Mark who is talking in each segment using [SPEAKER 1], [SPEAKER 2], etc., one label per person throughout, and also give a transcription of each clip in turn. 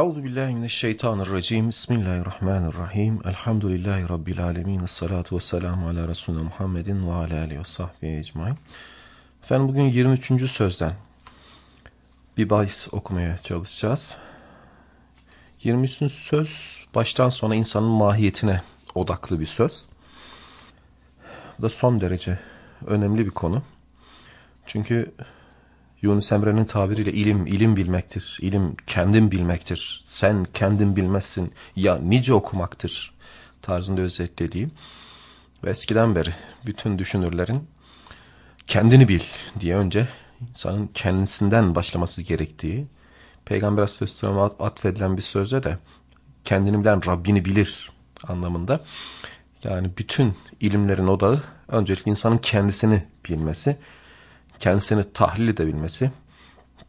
[SPEAKER 1] Euzu billahi mineşşeytanirracim. Bismillahirrahmanirrahim. Elhamdülillahi rabbil alamin. Essalatu vesselamu ala resulina Muhammedin ve ala alihi ve sahbihi ecmaîn. Efendim bugün 23. sözden bir bahis okumaya çalışacağız. 23. söz baştan sona insanın mahiyetine odaklı bir söz. Bu da son derece önemli bir konu. Çünkü Yunus Emre'nin tabiriyle ilim, ilim bilmektir. İlim kendin bilmektir. Sen kendin bilmezsin. Ya nice okumaktır tarzında özetlediği. Ve eskiden beri bütün düşünürlerin kendini bil diye önce insanın kendisinden başlaması gerektiği, Peygamber Aleyhisselam'a atfedilen bir sözde de kendini bilen Rabbini bilir anlamında. Yani bütün ilimlerin odağı öncelikle insanın kendisini bilmesi kendisini tahlil edebilmesi,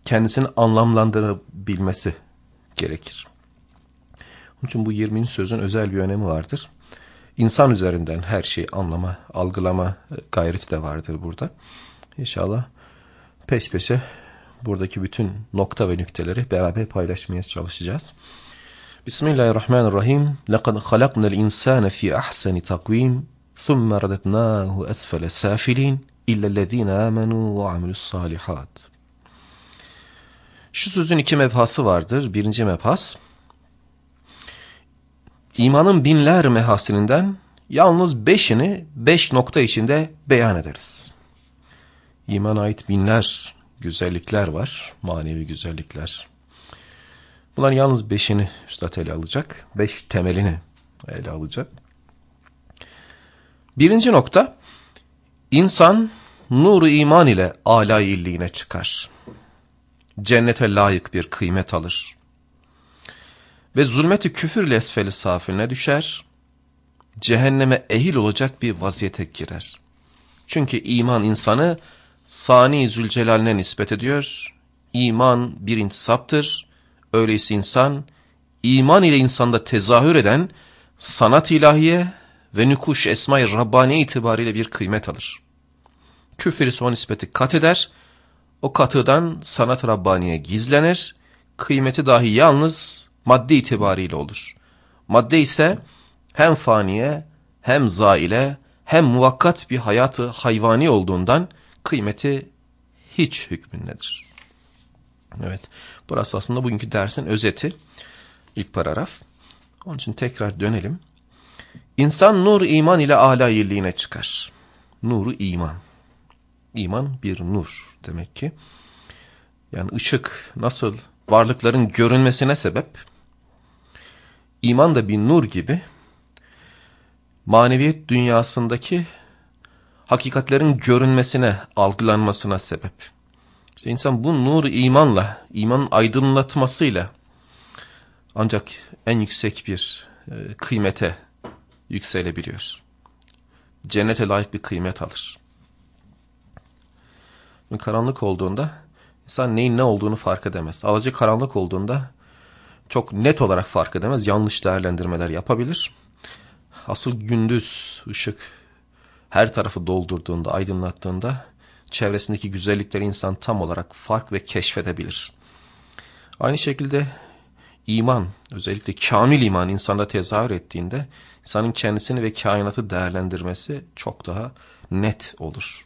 [SPEAKER 1] kendisini anlamlandırabilmesi gerekir. Onun için bu 20. sözün özel bir önemi vardır. İnsan üzerinden her şeyi anlama, algılama e, gayreti de vardır burada. İnşallah peş peşe buradaki bütün nokta ve nükteleri beraber paylaşmaya çalışacağız. Bismillahirrahmanirrahim. Laqad halaknal insane fi ahsani takvim. ثُمَّ رَدَتْنَاهُ أَسْفَلَ سَافِلِينَ İllellezine amenu ve amilus salihat. Şu sözün iki mebhası vardır. Birinci mebhas, imanın binler mehasininden yalnız beşini beş nokta içinde beyan ederiz. İmana ait binler güzellikler var, manevi güzellikler. Bunların yalnız beşini Üstad ele alacak, beş temelini ele alacak. Birinci nokta, İnsan nuru iman ile âlâ çıkar. Cennete layık bir kıymet alır. Ve zulmeti küfürle esfeli safiline düşer. Cehenneme ehil olacak bir vaziyete girer. Çünkü iman insanı Sani Zülcelal'ine nispet ediyor. İman bir intisaptır. Öyleyse insan, iman ile insanda tezahür eden sanat ilahiye ve nükuş esma-i Rabbani itibariyle bir kıymet alır. Küfür ise o nispeti kat eder, o katıdan sanat Rabbaniye gizlenir, kıymeti dahi yalnız madde itibariyle olur. Madde ise hem faniye, hem zaile, hem muvakkat bir hayatı hayvani olduğundan kıymeti hiç hükmündedir. Evet, burası aslında bugünkü dersin özeti, ilk paragraf. Onun için tekrar dönelim. İnsan nur iman ile âlâ çıkar. Nuru iman. İman bir nur demek ki. Yani ışık nasıl varlıkların görünmesine sebep, iman da bir nur gibi maneviyet dünyasındaki hakikatlerin görünmesine, algılanmasına sebep. İşte insan bu nur imanla, imanın aydınlatmasıyla ancak en yüksek bir e, kıymete yükselebiliyor. Cennete layık bir kıymet alır. Karanlık olduğunda insan neyin ne olduğunu fark edemez. Alıcı karanlık olduğunda çok net olarak fark edemez. Yanlış değerlendirmeler yapabilir. Asıl gündüz ışık her tarafı doldurduğunda, aydınlattığında çevresindeki güzellikleri insan tam olarak fark ve keşfedebilir. Aynı şekilde iman, özellikle kamil iman insanda tezahür ettiğinde insanın kendisini ve kainatı değerlendirmesi çok daha net olur.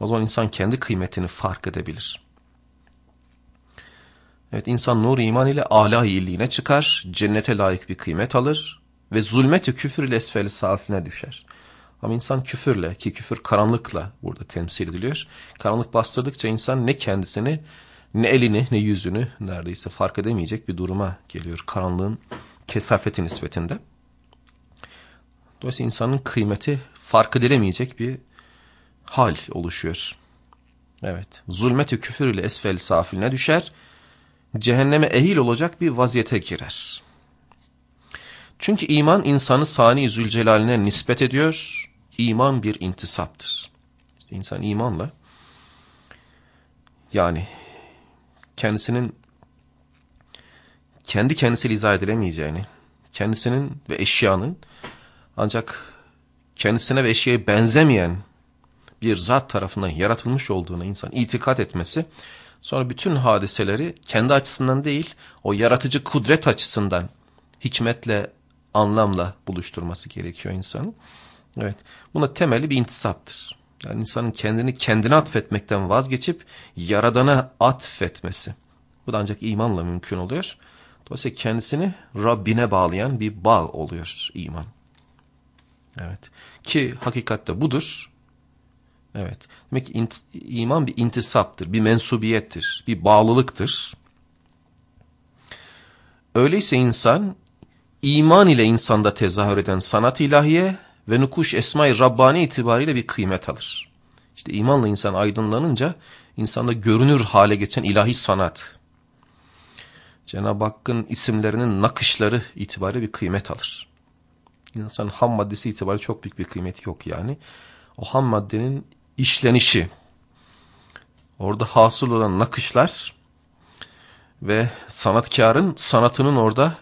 [SPEAKER 1] O zaman insan kendi kıymetini fark edebilir. Evet insan nur iman ile âlâ iyiliğine çıkar, cennete layık bir kıymet alır ve zulmeti küfür ile esfeli saatine düşer. Ama insan küfürle ki küfür karanlıkla burada temsil ediliyor. Karanlık bastırdıkça insan ne kendisini ne elini ne yüzünü neredeyse fark edemeyecek bir duruma geliyor karanlığın kesafeti nispetinde. Dolayısıyla insanın kıymeti fark edilemeyecek bir hal oluşuyor. Evet. Zulmeti küfür ile esfel safiline düşer. Cehenneme ehil olacak bir vaziyete girer. Çünkü iman insanı sani zülcelaline nispet ediyor. İman bir intisaptır. İşte insan imanla yani kendisinin kendi kendisiyle izah edilemeyeceğini, kendisinin ve eşyanın ancak kendisine ve eşyaya benzemeyen bir zat tarafından yaratılmış olduğuna insan itikat etmesi Sonra bütün hadiseleri kendi açısından değil, o yaratıcı kudret açısından hikmetle, anlamla buluşturması gerekiyor insanın. Evet, buna temeli bir intisaptır. Yani insanın kendini kendine atfetmekten vazgeçip yaradana atfetmesi. Bu da ancak imanla mümkün oluyor. Dolayısıyla kendisini Rabbine bağlayan bir bağ oluyor iman. Evet. Ki hakikatte budur. Evet. Demek ki iman bir intisaptır, bir mensubiyettir, bir bağlılıktır. Öyleyse insan iman ile insanda tezahür eden sanat ilahiye ve nukuş esma-i Rabbani itibariyle bir kıymet alır. İşte imanla insan aydınlanınca insanda görünür hale geçen ilahi sanat. Cenab-ı Hakk'ın isimlerinin nakışları itibariyle bir kıymet alır. İnsanın ham maddesi itibariyle çok büyük bir kıymeti yok yani. O ham maddenin işlenişi, orada hasıl olan nakışlar ve sanatkarın sanatının orada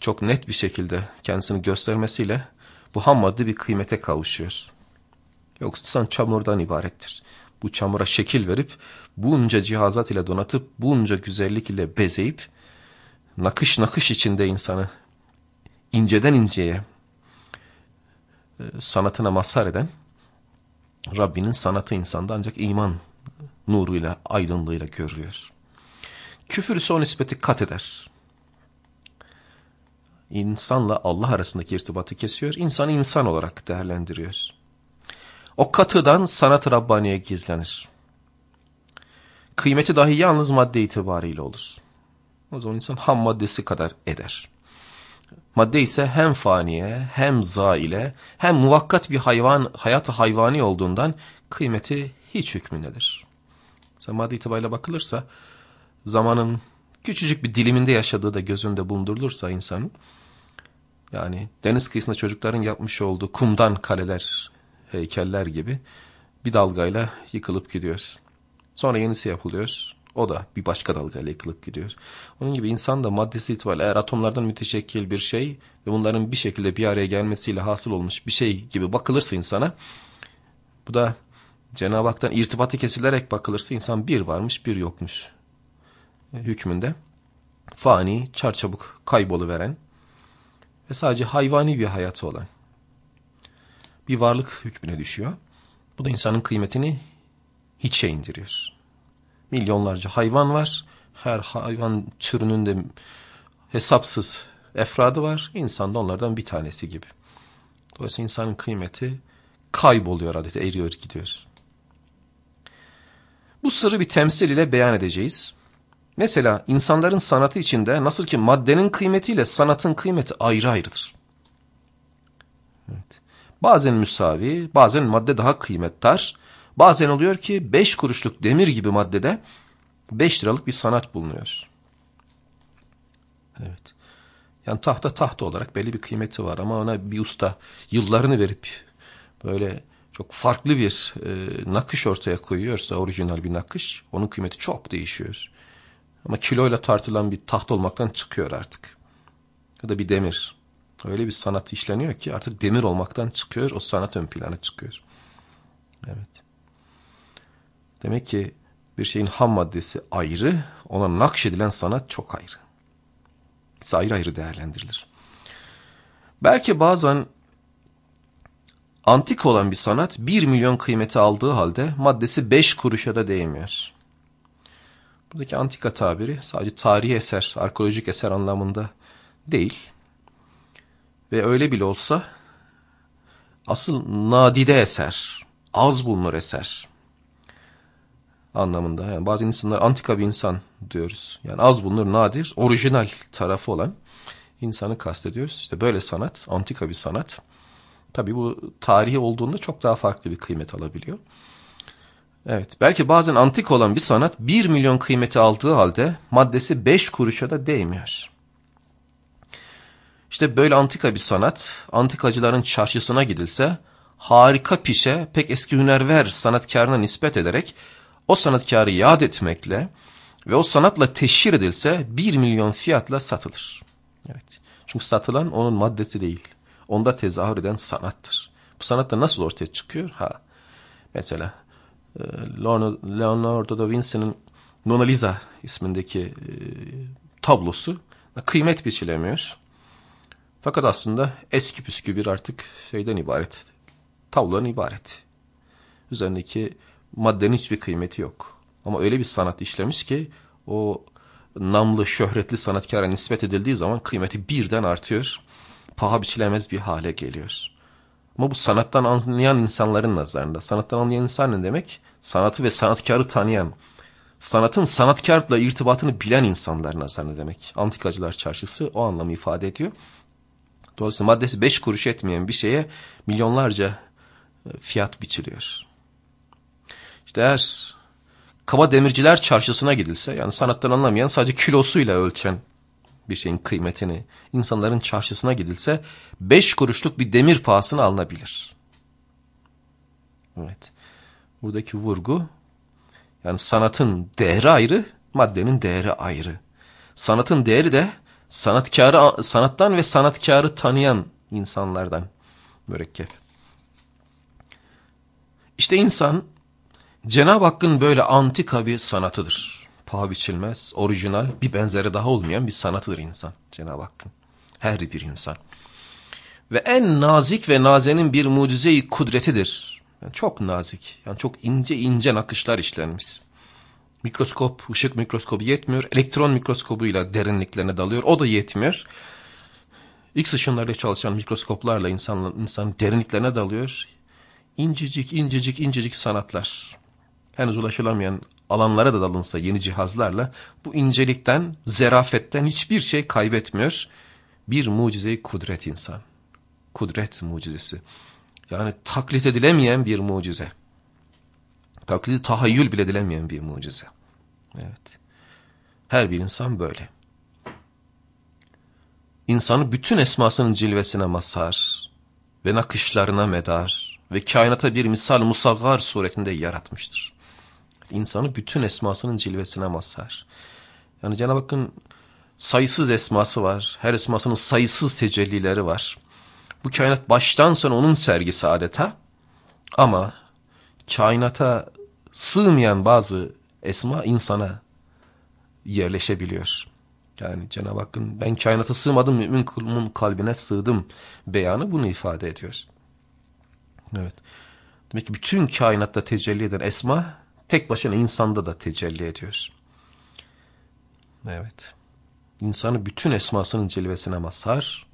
[SPEAKER 1] çok net bir şekilde kendisini göstermesiyle bu ham madde bir kıymete kavuşuyor. Yoksa çamurdan ibarettir. Bu çamura şekil verip bunca cihazat ile donatıp bunca güzellik ile bezeyip nakış nakış içinde insanı inceden inceye sanatına mazhar eden Rabbinin sanatı insanda ancak iman nuruyla, aydınlığıyla görülüyor. Küfür ise o nispeti kat eder. İnsanla Allah arasındaki irtibatı kesiyor, insanı insan olarak değerlendiriyor. O katıdan sanat Rabbaniye gizlenir. Kıymeti dahi yalnız madde itibariyle olur. O zaman insan ham maddesi kadar eder. Madde ise hem faniye hem zaile hem muvakkat bir hayvan hayatı hayvani olduğundan kıymeti hiç hükmündedir. Mesela madde itibariyle bakılırsa zamanın küçücük bir diliminde yaşadığı da göz önünde bulundurulursa insanın yani deniz kıyısında çocukların yapmış olduğu kumdan kaleler, heykeller gibi bir dalgayla yıkılıp gidiyor. Sonra yenisi yapılıyor. O da bir başka dalgayla yıkılıp gidiyor. Onun gibi insan da maddesi itibariyle eğer atomlardan müteşekkil bir şey ve bunların bir şekilde bir araya gelmesiyle hasıl olmuş bir şey gibi bakılırsa insana bu da Cenab-ı Hak'tan irtibatı kesilerek bakılırsa insan bir varmış bir yokmuş hükmünde fani, çarçabuk veren ve sadece hayvani bir hayatı olan bir varlık hükmüne düşüyor. Bu da insanın kıymetini hiçe indiriyor. Milyonlarca hayvan var. Her hayvan türünün de hesapsız efradı var. İnsan da onlardan bir tanesi gibi. Dolayısıyla insanın kıymeti kayboluyor adeta, eriyor gidiyor. Bu sırrı bir temsil ile beyan edeceğiz. Mesela insanların sanatı içinde nasıl ki maddenin kıymetiyle sanatın kıymeti ayrı ayrıdır. Evet. Bazen müsavi, bazen madde daha kıymettar, Bazen oluyor ki 5 kuruşluk demir gibi maddede 5 liralık bir sanat bulunuyor. Evet. Yani tahta tahta olarak belli bir kıymeti var ama ona bir usta yıllarını verip böyle çok farklı bir e, nakış ortaya koyuyorsa orijinal bir nakış onun kıymeti çok değişiyor. Ama kiloyla tartılan bir taht olmaktan çıkıyor artık. Ya da bir demir. Öyle bir sanat işleniyor ki artık demir olmaktan çıkıyor o sanat ön plana çıkıyor. Evet. Demek ki bir şeyin ham maddesi ayrı, ona nakşedilen sanat çok ayrı. İkisi ayrı ayrı değerlendirilir. Belki bazen antik olan bir sanat bir milyon kıymeti aldığı halde maddesi beş kuruşa da değmiyor. Buradaki antika tabiri sadece tarihi eser, arkeolojik eser anlamında değil. Ve öyle bile olsa asıl nadide eser, az bulunur eser anlamında. Yani bazı insanlar antika bir insan diyoruz. Yani az bulunur, nadir, orijinal tarafı olan insanı kastediyoruz. İşte böyle sanat, antika bir sanat. Tabii bu tarihi olduğunda çok daha farklı bir kıymet alabiliyor. Evet, belki bazen antik olan bir sanat bir milyon kıymeti aldığı halde maddesi beş kuruşa da değmiyor. İşte böyle antika bir sanat, antikacıların çarşısına gidilse, harika pişe, pek eski hünerver sanatkarına nispet ederek o sanatkarı yad etmekle ve o sanatla teşhir edilse bir milyon fiyatla satılır. Evet. Çünkü satılan onun maddesi değil. Onda tezahür eden sanattır. Bu sanat da nasıl ortaya çıkıyor? Ha, mesela e, Leonardo da Vinci'nin Mona Lisa ismindeki e, tablosu kıymet biçilemiyor. Fakat aslında eski püskü bir artık şeyden ibaret. Tablodan ibaret. Üzerindeki maddenin hiçbir kıymeti yok. Ama öyle bir sanat işlemiş ki o namlı, şöhretli sanatkara nispet edildiği zaman kıymeti birden artıyor. Paha biçilemez bir hale geliyor. Ama bu sanattan anlayan insanların nazarında. Sanattan anlayan insan ne demek? Sanatı ve sanatkarı tanıyan, sanatın sanatkarla irtibatını bilen insanlar nazarında demek. Antikacılar çarşısı o anlamı ifade ediyor. Dolayısıyla maddesi beş kuruş etmeyen bir şeye milyonlarca e, fiyat biçiliyor. İşte eğer kaba demirciler çarşısına gidilse yani sanattan anlamayan sadece kilosuyla ölçen bir şeyin kıymetini insanların çarşısına gidilse beş kuruşluk bir demir pahasına alınabilir. Evet. Buradaki vurgu yani sanatın değeri ayrı, maddenin değeri ayrı. Sanatın değeri de sanatkarı sanattan ve sanatkarı tanıyan insanlardan mürekkep. İşte insan Cenab-ı Hakk'ın böyle antika bir sanatıdır. Paha biçilmez, orijinal, bir benzeri daha olmayan bir sanatıdır insan Cenab-ı Hakk'ın. Her bir insan. Ve en nazik ve nazenin bir mucize-i kudretidir. Yani çok nazik, yani çok ince ince nakışlar işlenmiş. Mikroskop, ışık mikroskobu yetmiyor. Elektron mikroskobuyla derinliklerine dalıyor. O da yetmiyor. X ışınlarıyla çalışan mikroskoplarla insan, insan derinliklerine dalıyor. İncecik, incecik, incecik sanatlar henüz ulaşılamayan alanlara da dalınsa yeni cihazlarla bu incelikten, zerafetten hiçbir şey kaybetmiyor. Bir mucize kudret insan. Kudret mucizesi. Yani taklit edilemeyen bir mucize. Taklidi tahayyül bile edilemeyen bir mucize. Evet. Her bir insan böyle. İnsanı bütün esmasının cilvesine mazhar ve nakışlarına medar ve kainata bir misal musaggar suretinde yaratmıştır insanı bütün esmasının cilvesine mazhar. Yani Cenab-ı Hakk'ın sayısız esması var. Her esmasının sayısız tecellileri var. Bu kainat baştan sona onun sergisi adeta. Ama kainata sığmayan bazı esma insana yerleşebiliyor. Yani Cenab-ı Hakk'ın ben kainata sığmadım mümin kulumun kalbine sığdım beyanı bunu ifade ediyor. Evet. Demek ki bütün kainatta tecelli eden esma tek başına insanda da tecelli ediyor. Evet. İnsanı bütün esmasının cilvesine mazhar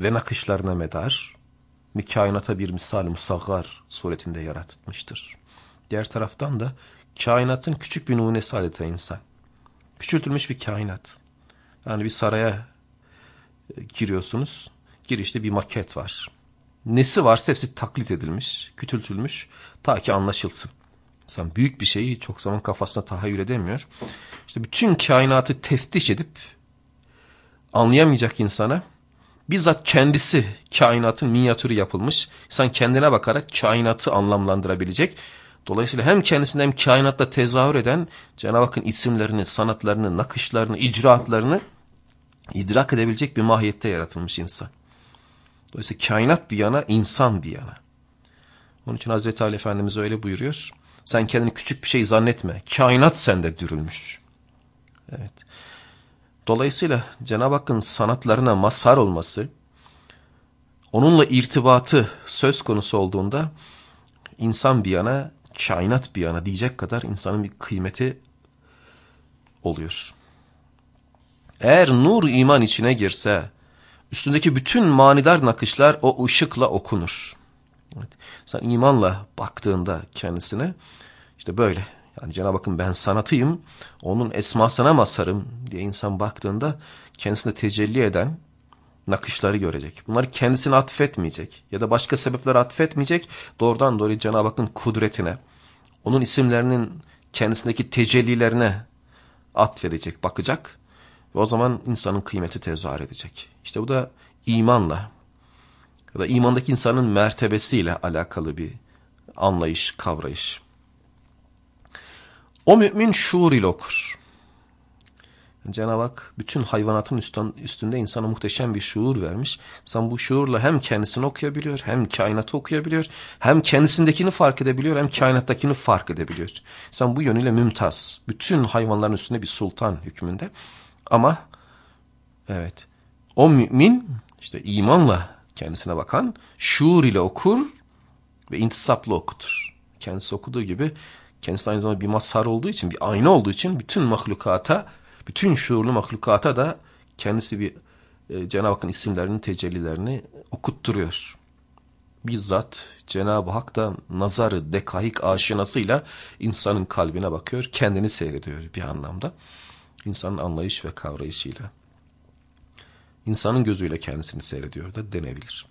[SPEAKER 1] ve nakışlarına medar kainata bir misal musaggar suretinde yaratmıştır. Diğer taraftan da kainatın küçük bir numunesi adeta insan. Küçültülmüş bir kainat. Yani bir saraya giriyorsunuz. Girişte bir maket var. Nesi varsa hepsi taklit edilmiş, küçültülmüş ta ki anlaşılsın. İnsan büyük bir şeyi çok zaman kafasına tahayyül edemiyor. İşte bütün kainatı teftiş edip anlayamayacak insana bizzat kendisi kainatın minyatürü yapılmış. İnsan kendine bakarak kainatı anlamlandırabilecek. Dolayısıyla hem kendisinde hem kainatta tezahür eden Cenab-ı Hakk'ın isimlerini, sanatlarını, nakışlarını, icraatlarını idrak edebilecek bir mahiyette yaratılmış insan. Dolayısıyla kainat bir yana, insan bir yana. Onun için Hazreti Ali Efendimiz öyle buyuruyor. Sen kendini küçük bir şey zannetme. Kainat sende dürülmüş. Evet. Dolayısıyla Cenab-ı Hakk'ın sanatlarına mazhar olması, onunla irtibatı söz konusu olduğunda insan bir yana, kainat bir yana diyecek kadar insanın bir kıymeti oluyor. Eğer nur iman içine girse, üstündeki bütün manidar nakışlar o ışıkla okunur. Evet. Sen imanla baktığında kendisine işte böyle. Yani Cenab-ı Hakk'ın ben sanatıyım, onun esmasına mazharım diye insan baktığında kendisine tecelli eden nakışları görecek. Bunları kendisine atfetmeyecek ya da başka sebepler atfetmeyecek. Doğrudan doğruya Cenab-ı Hakk'ın kudretine, onun isimlerinin kendisindeki tecellilerine atfedecek, bakacak. Ve o zaman insanın kıymeti tezahür edecek. İşte bu da imanla ya da imandaki insanın mertebesiyle alakalı bir anlayış, kavrayış. O mümin şuur ile okur. Cenab-ı Hak bütün hayvanatın üstünde insana muhteşem bir şuur vermiş. İnsan bu şuurla hem kendisini okuyabiliyor, hem kainatı okuyabiliyor, hem kendisindekini fark edebiliyor, hem kainattakini fark edebiliyor. İnsan bu yönüyle mümtaz. Bütün hayvanların üstünde bir sultan hükmünde. Ama evet o mümin işte imanla kendisine bakan şuur ile okur ve intisaplı okutur. Kendisi okuduğu gibi kendisi aynı zamanda bir mazhar olduğu için, bir ayna olduğu için bütün mahlukata bütün şuurlu mahlukata da kendisi bir e, Cenab-ı Hakk'ın isimlerinin tecellilerini okutturuyor. Bizzat Cenab-ı Hak da nazarı, dekahik aşinasıyla insanın kalbine bakıyor, kendini seyrediyor bir anlamda. İnsanın anlayış ve kavrayışıyla. İnsanın gözüyle kendisini seyrediyor da denebilir.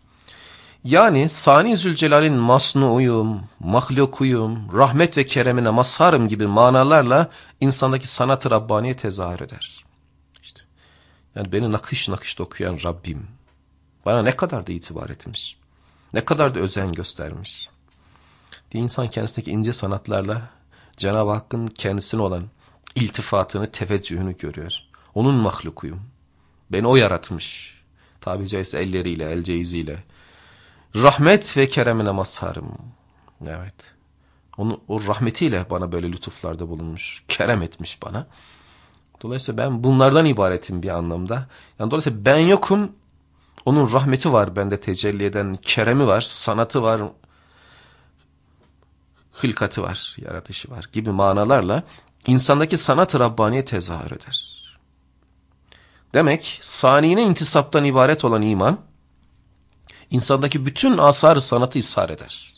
[SPEAKER 1] Yani Sani Zülcelal'in masnuuyum, mahlukuyum, rahmet ve keremine mazharım gibi manalarla insandaki sanat-ı Rabbaniye tezahür eder. İşte, yani beni nakış nakış okuyan Rabbim bana ne kadar da itibar etmiş, ne kadar da özen göstermiş. Diye insan kendisindeki ince sanatlarla Cenab-ı Hakk'ın kendisine olan iltifatını, teveccühünü görüyor. Onun mahlukuyum. Beni o yaratmış. Tabi caizse elleriyle, el ceiziyle, rahmet ve keremine mazharım. Evet. Onu, o rahmetiyle bana böyle lütuflarda bulunmuş. Kerem etmiş bana. Dolayısıyla ben bunlardan ibaretim bir anlamda. Yani dolayısıyla ben yokum. Onun rahmeti var bende tecelli eden. Keremi var, sanatı var. Hılkatı var, yaratışı var gibi manalarla insandaki sanat-ı Rabbaniye tezahür eder. Demek saniyine intisaptan ibaret olan iman insandaki bütün asar sanatı ishar eder.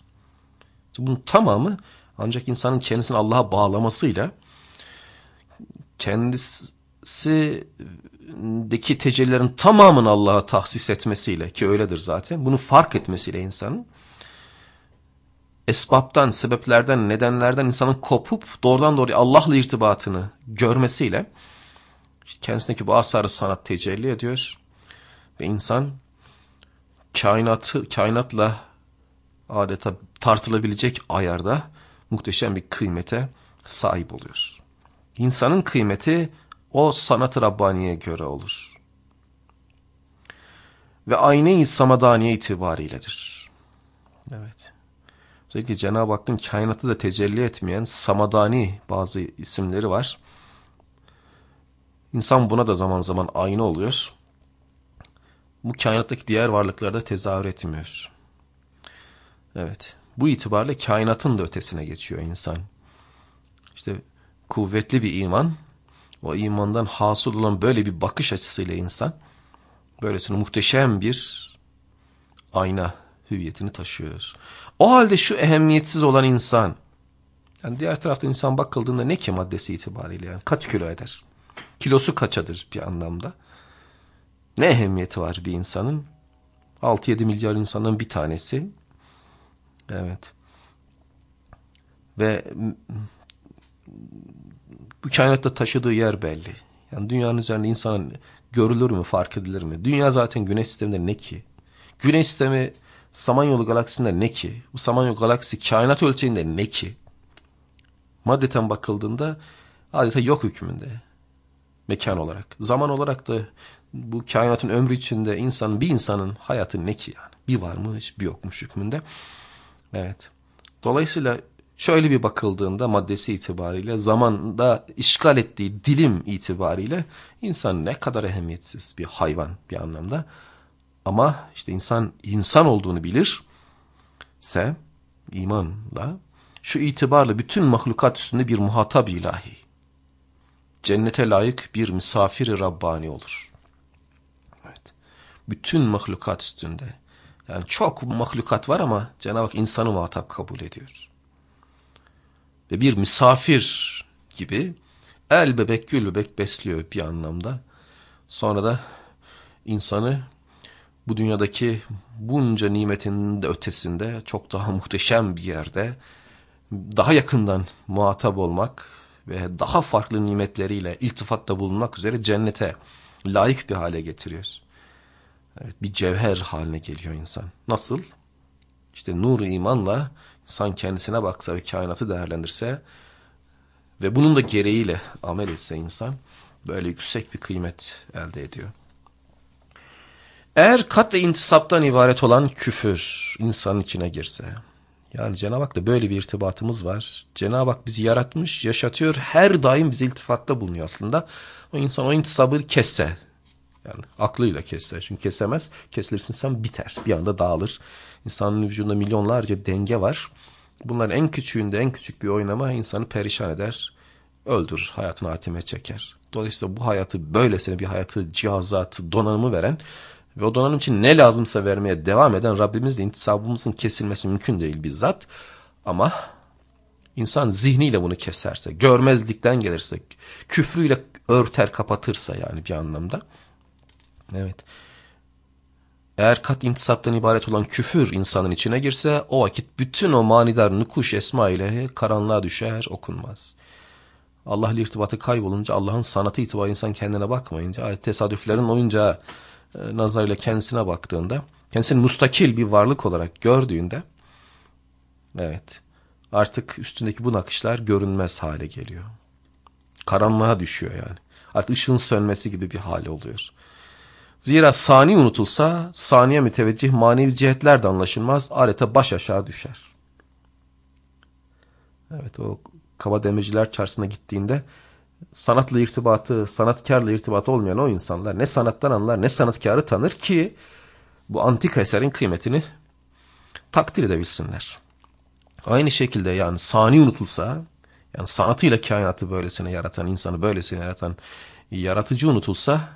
[SPEAKER 1] Bunun tamamı ancak insanın kendisini Allah'a bağlamasıyla kendisindeki tecellilerin tamamını Allah'a tahsis etmesiyle ki öyledir zaten bunu fark etmesiyle insanın esbaptan, sebeplerden, nedenlerden insanın kopup doğrudan doğruya Allah'la irtibatını görmesiyle kendisindeki bu asarı sanat tecelli ediyor ve insan kainatı, kainatla adeta tartılabilecek ayarda muhteşem bir kıymete sahip oluyor. İnsanın kıymeti o sanat-ı Rabbani'ye göre olur. Ve ayne-i samadaniye itibariyledir. Evet. Özellikle Cenab-ı Hakk'ın kainatı da tecelli etmeyen samadani bazı isimleri var. İnsan buna da zaman zaman ayna oluyor bu kainattaki diğer varlıklarda tezahür etmiyor. Evet. Bu itibarla kainatın da ötesine geçiyor insan. İşte kuvvetli bir iman, o imandan hasıl olan böyle bir bakış açısıyla insan, böylesine muhteşem bir ayna hüviyetini taşıyor. O halde şu ehemmiyetsiz olan insan, yani diğer tarafta insan bakıldığında ne ki maddesi itibariyle yani kaç kilo eder? Kilosu kaçadır bir anlamda? Ne ehemmiyeti var bir insanın? 6-7 milyar insanın bir tanesi. Evet. Ve bu kainatta taşıdığı yer belli. Yani dünyanın üzerinde insanın görülür mü, fark edilir mi? Dünya zaten güneş sisteminde ne ki? Güneş sistemi Samanyolu galaksisinde ne ki? Bu Samanyolu galaksisi kainat ölçeğinde ne ki? Maddeten bakıldığında adeta yok hükmünde. Mekan olarak. Zaman olarak da bu kainatın ömrü içinde insan bir insanın hayatı ne ki yani? Bir varmış bir yokmuş hükmünde. Evet. Dolayısıyla şöyle bir bakıldığında maddesi itibariyle zamanda işgal ettiği dilim itibariyle insan ne kadar ehemmiyetsiz bir hayvan bir anlamda. Ama işte insan insan olduğunu bilir ise imanla şu itibarla bütün mahlukat üstünde bir muhatap ilahi. Cennete layık bir misafir Rabbani olur bütün mahlukat üstünde. Yani çok mahlukat var ama Cenab-ı Hak insanı muhatap kabul ediyor. Ve bir misafir gibi el bebek gül bebek besliyor bir anlamda. Sonra da insanı bu dünyadaki bunca nimetin de ötesinde çok daha muhteşem bir yerde daha yakından muhatap olmak ve daha farklı nimetleriyle iltifatta bulunmak üzere cennete layık bir hale getiriyor. Evet, bir cevher haline geliyor insan. Nasıl? İşte nuru imanla insan kendisine baksa ve kainatı değerlendirse ve bunun da gereğiyle amel etse insan böyle yüksek bir kıymet elde ediyor. Eğer kat intisaptan ibaret olan küfür insanın içine girse, yani Cenab-ı Hak'la böyle bir irtibatımız var. Cenab-ı Hak bizi yaratmış, yaşatıyor, her daim bize iltifatta bulunuyor aslında. O insan o intisabı kesse, yani aklıyla kesse, çünkü kesemez, kesilirsin sen biter, bir anda dağılır. İnsanın vücudunda milyonlarca denge var. Bunların en küçüğünde en küçük bir oynama insanı perişan eder, öldürür, hayatını hatime çeker. Dolayısıyla bu hayatı böylesine bir hayatı, cihazatı, donanımı veren ve o donanım için ne lazımsa vermeye devam eden Rabbimizle intisabımızın kesilmesi mümkün değil bizzat. Ama insan zihniyle bunu keserse, görmezlikten gelirse, küfrüyle örter kapatırsa yani bir anlamda. Evet. Eğer kat intisaptan ibaret olan küfür insanın içine girse o vakit bütün o manidar nukuş esma ile karanlığa düşer okunmaz. Allah ile irtibatı kaybolunca Allah'ın sanatı itibarı insan kendine bakmayınca tesadüflerin oyuncağı nazarıyla kendisine baktığında, kendisini mustakil bir varlık olarak gördüğünde, evet, artık üstündeki bu nakışlar görünmez hale geliyor. Karanlığa düşüyor yani. Artık ışığın sönmesi gibi bir hal oluyor. Zira sani unutulsa saniye müteveccih manevi cihetler de anlaşılmaz. Adeta baş aşağı düşer. Evet o kaba demirciler çarşısına gittiğinde sanatla irtibatı, sanatkarla irtibatı olmayan o insanlar ne sanattan anlar ne sanatkarı tanır ki bu antik eserin kıymetini takdir edebilsinler. Aynı şekilde yani sani unutulsa, yani sanatıyla kainatı böylesine yaratan, insanı böylesine yaratan yaratıcı unutulsa,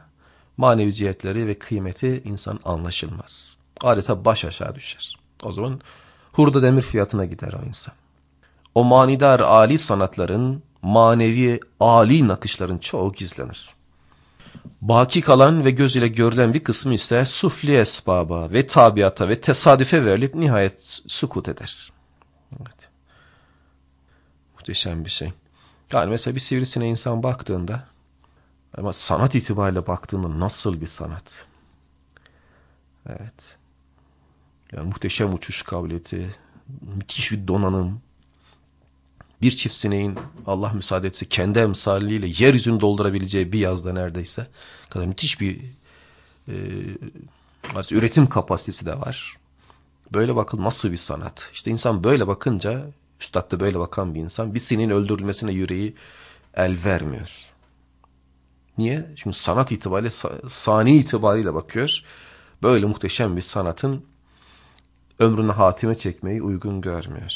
[SPEAKER 1] manevi cihetleri ve kıymeti insan anlaşılmaz. Adeta baş aşağı düşer. O zaman hurda demir fiyatına gider o insan. O manidar ali sanatların manevi ali nakışların çoğu gizlenir. Baki kalan ve göz ile görülen bir kısmı ise sufli esbaba ve tabiata ve tesadüfe verilip nihayet sukut eder. Evet. Muhteşem bir şey. Yani mesela bir sivrisine insan baktığında ama sanat itibariyle baktığında nasıl bir sanat? Evet. Yani muhteşem uçuş kabiliyeti, müthiş bir donanım, bir çift sineğin Allah müsaade etse kendi emsaliyle yeryüzünü doldurabileceği bir yazda neredeyse kadar müthiş bir e, üretim kapasitesi de var. Böyle bakın nasıl bir sanat. İşte insan böyle bakınca, üstad da böyle bakan bir insan, bir sineğin öldürülmesine yüreği el vermiyor. Niye? Çünkü sanat itibariyle, sani itibariyle bakıyor. Böyle muhteşem bir sanatın ömrüne hatime çekmeyi uygun görmüyor.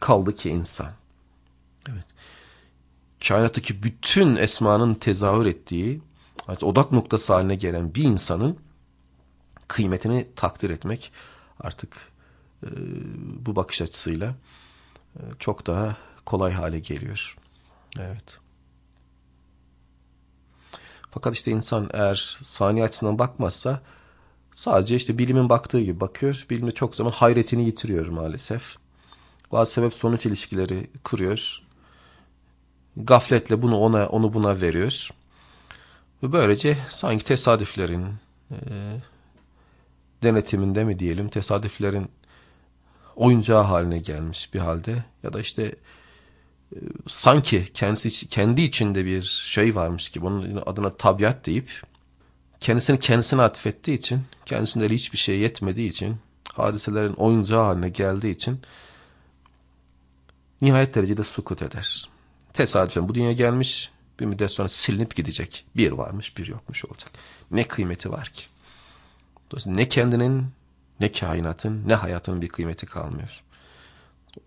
[SPEAKER 1] Kaldı ki insan. Kainattaki bütün esmanın tezahür ettiği, artık odak noktası haline gelen bir insanın kıymetini takdir etmek artık e, bu bakış açısıyla e, çok daha kolay hale geliyor. Evet. Fakat işte insan eğer saniye açısından bakmazsa sadece işte bilimin baktığı gibi bakıyor. Bilimi çok zaman hayretini yitiriyor maalesef. Bazı sebep sonuç ilişkileri kuruyor gafletle bunu ona onu buna veriyoruz. Ve böylece sanki tesadüflerin e, denetiminde mi diyelim tesadüflerin oyuncağı haline gelmiş bir halde ya da işte e, sanki kendisi kendi içinde bir şey varmış gibi onun adına tabiat deyip kendisini kendisine atfettiği için kendisinde hiçbir şey yetmediği için hadiselerin oyuncağı haline geldiği için nihayet derecede sukut eder. Tesadüfen bu dünya gelmiş bir müddet sonra silinip gidecek. Bir varmış bir yokmuş olacak. Ne kıymeti var ki? Dolayısıyla ne kendinin ne kainatın ne hayatının bir kıymeti kalmıyor.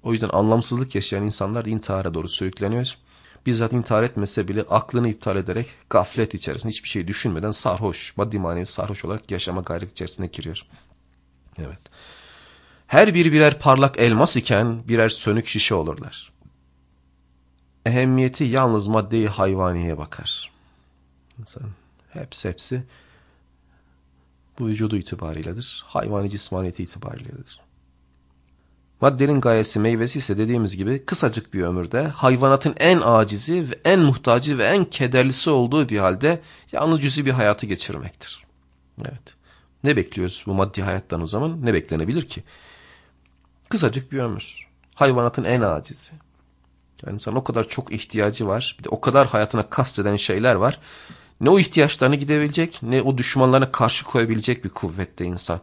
[SPEAKER 1] O yüzden anlamsızlık yaşayan insanlar intihara doğru sürükleniyor. Bizzat intihar etmese bile aklını iptal ederek gaflet içerisinde hiçbir şey düşünmeden sarhoş, maddi manevi sarhoş olarak yaşama gayret içerisine giriyor. Evet. Her biri birer parlak elmas iken birer sönük şişe olurlar ehemmiyeti yalnız maddeyi hayvaniye bakar. İnsan hepsi hepsi bu vücudu itibariyledir. Hayvani cismaniyeti itibariyledir. Maddenin gayesi meyvesi ise dediğimiz gibi kısacık bir ömürde hayvanatın en acizi ve en muhtacı ve en kederlisi olduğu bir halde yalnız cüzi bir hayatı geçirmektir. Evet. Ne bekliyoruz bu maddi hayattan o zaman? Ne beklenebilir ki? Kısacık bir ömür. Hayvanatın en acizi. Yani insan o kadar çok ihtiyacı var. Bir de o kadar hayatına kasteden şeyler var. Ne o ihtiyaçlarını gidebilecek ne o düşmanlarına karşı koyabilecek bir kuvvette insan.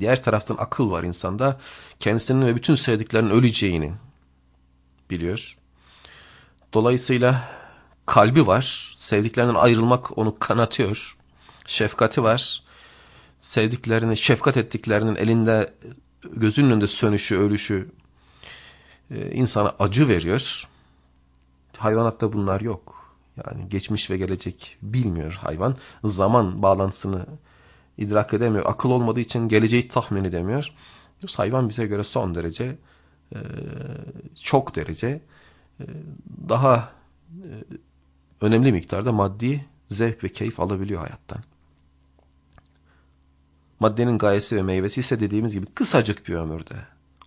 [SPEAKER 1] Diğer taraftan akıl var insanda. Kendisinin ve bütün sevdiklerinin öleceğini biliyor. Dolayısıyla kalbi var. Sevdiklerinden ayrılmak onu kanatıyor. Şefkati var. Sevdiklerini, şefkat ettiklerinin elinde, gözünün önünde sönüşü, ölüşü insana acı veriyor. Hayvanatta bunlar yok. Yani geçmiş ve gelecek bilmiyor hayvan. Zaman bağlantısını idrak edemiyor. Akıl olmadığı için geleceği tahmin edemiyor. Hayvan bize göre son derece, e, çok derece e, daha önemli miktarda maddi zevk ve keyif alabiliyor hayattan. Maddenin gayesi ve meyvesi ise dediğimiz gibi kısacık bir ömürde.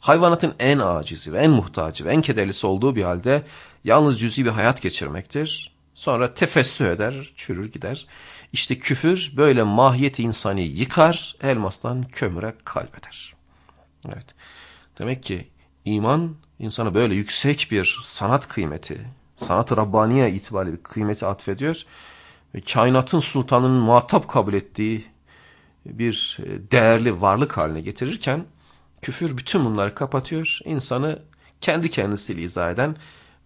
[SPEAKER 1] Hayvanatın en acizi ve en muhtacı ve en kederlisi olduğu bir halde yalnız cüzi bir hayat geçirmektir. Sonra tefessü eder, çürür gider. İşte küfür böyle mahiyeti insanı yıkar, elmastan kömüre kalbeder. Evet. Demek ki iman insana böyle yüksek bir sanat kıymeti, sanat-ı Rabbaniye itibariyle bir kıymeti atfediyor. Ve kainatın sultanının muhatap kabul ettiği bir e, değerli varlık haline getirirken küfür bütün bunları kapatıyor. İnsanı kendi kendisiyle izah eden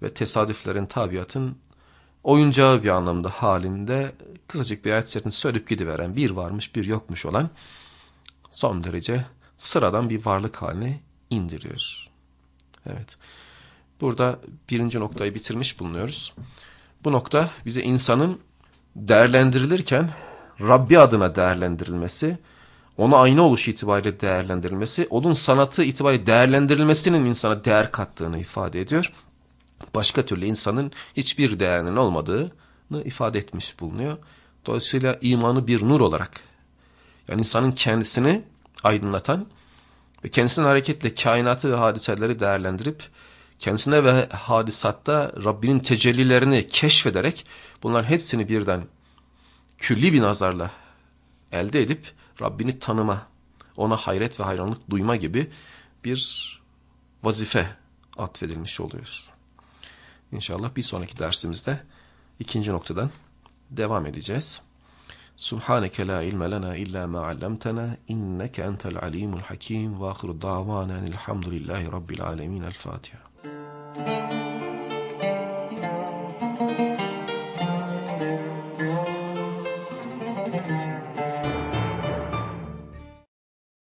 [SPEAKER 1] ve tesadüflerin tabiatın oyuncağı bir anlamda halinde kısacık bir ayet içerisinde söyleyip gidiveren bir varmış bir yokmuş olan son derece sıradan bir varlık haline indiriyor. Evet. Burada birinci noktayı bitirmiş bulunuyoruz. Bu nokta bize insanın değerlendirilirken Rabbi adına değerlendirilmesi, ona aynı oluş itibariyle değerlendirilmesi, onun sanatı itibariyle değerlendirilmesinin insana değer kattığını ifade ediyor. Başka türlü insanın hiçbir değerinin olmadığını ifade etmiş bulunuyor. Dolayısıyla imanı bir nur olarak, yani insanın kendisini aydınlatan ve kendisinin hareketle kainatı ve hadiseleri değerlendirip, kendisine ve hadisatta Rabbinin tecellilerini keşfederek bunların hepsini birden külli bir nazarla elde edip Rabbini tanıma, ona hayret ve hayranlık duyma gibi bir vazife atfedilmiş oluyor. İnşallah bir sonraki dersimizde ikinci noktadan devam edeceğiz. Subhaneke la ilme lena illa ma allamtana inneke entel alimul hakim ve ahiru davana elhamdülillahi rabbil alemin el Fatiha.